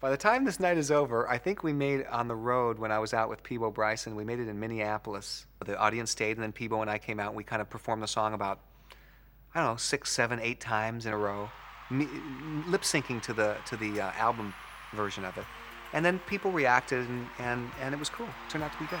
By the time this night is over, I think we made on the road when I was out with Peabo Bryson. We made it in Minneapolis. The audience stayed, and then Peebo and I came out. and We kind of performed the song about I don't know six, seven, eight times in a row, lip syncing to the to the uh, album version of it. And then people reacted, and, and, and it was cool. It turned out to be good.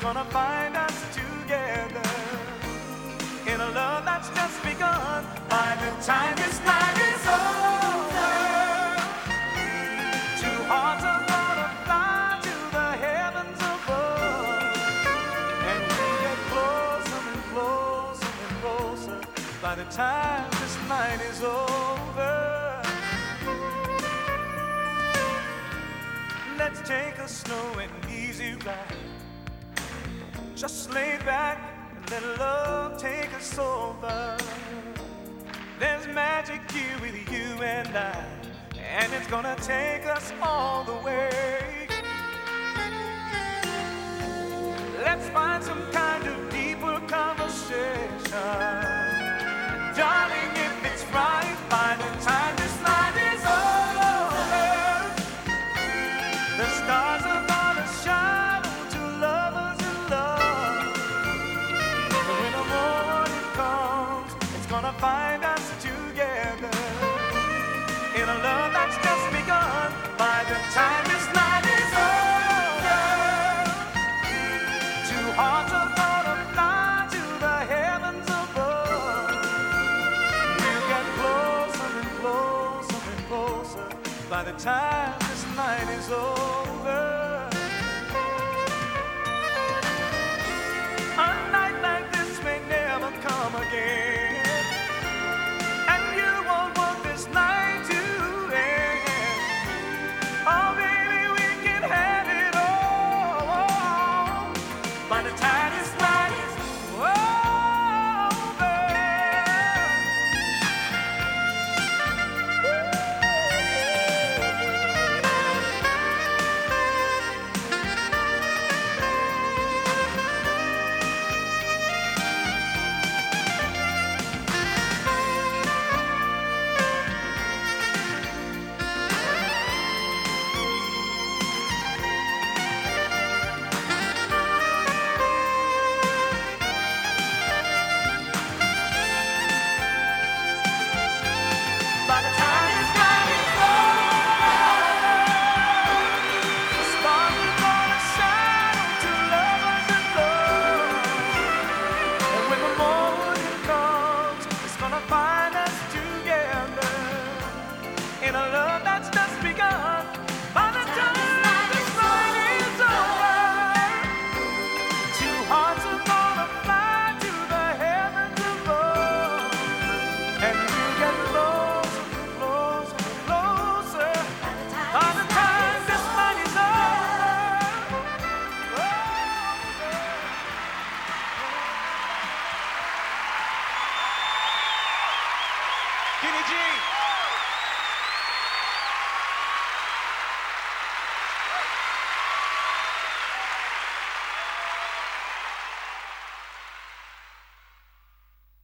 gonna find us together in a love that's just begun. By the time this night is over, two hearts are gonna fly to the heavens above. And we get closer and closer and closer by the time this night is over. Let's take a slow and easy ride. Just lay back and let love take us over. There's magic here with you and I, and it's gonna take us all the way. Let's find some kind of deeper conversation. By the time this night is over. Luigi.